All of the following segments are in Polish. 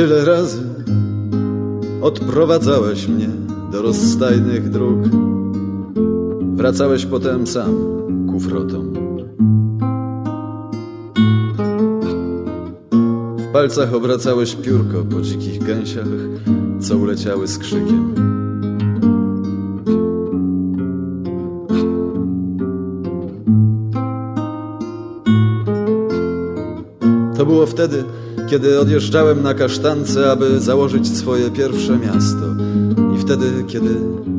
Tyle razy odprowadzałeś mnie do rozstajnych dróg. Wracałeś potem sam kufrotą. W palcach obracałeś piórko po dzikich gęsiach, co uleciały z krzykiem. To było wtedy, kiedy odjeżdżałem na kasztance, aby założyć swoje pierwsze miasto. I wtedy, kiedy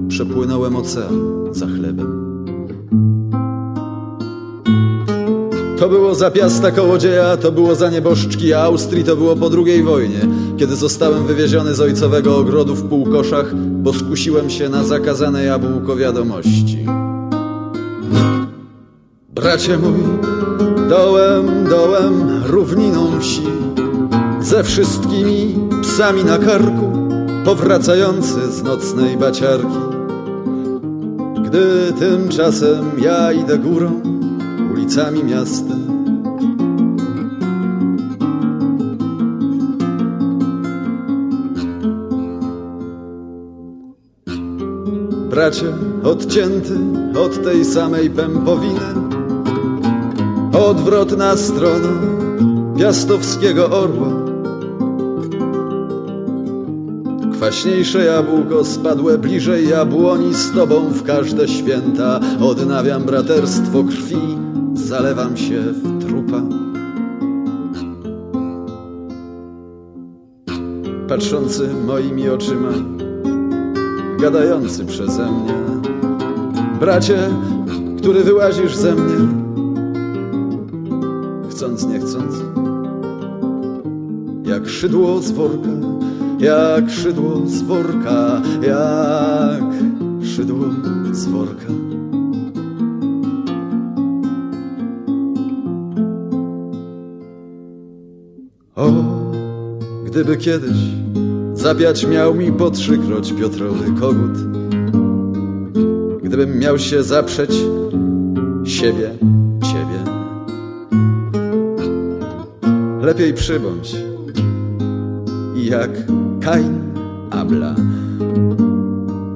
przepłynąłem ocean za chlebem. To było za Piasta Kołodzieja, to było za nieboszczki Austrii, to było po drugiej wojnie, kiedy zostałem wywieziony z ojcowego ogrodu w półkoszach, bo skusiłem się na zakazane jabłko wiadomości. Bracie mój, dołem, dołem, równiną wsi, ze wszystkimi psami na karku, powracający z nocnej baciarki. Gdy tymczasem ja idę górą, ulicami miasta. Bracie, odcięty od tej samej pępowiny, odwrotna strona piastowskiego orła. Kwaśniejsze jabłko spadłe bliżej jabłoni z tobą w każde święta. Odnawiam braterstwo krwi, zalewam się w trupa. Patrzący moimi oczyma, gadający przeze mnie. Bracie, który wyłazisz ze mnie, chcąc, nie chcąc, jak szydło z worka, jak szydło z worka, jak szydło z worka. O, gdyby kiedyś zabiać miał mi po trzykroć Piotrowy kogut, gdybym miał się zaprzeć siebie, ciebie, lepiej przybądź i jak Kain Abla.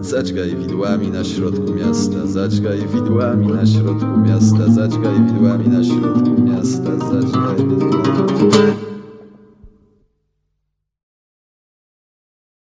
Zadźgaj widłami na środku miasta, zadźgaj widłami na środku miasta, zadźgaj widłami na środku miasta, zadźgaj.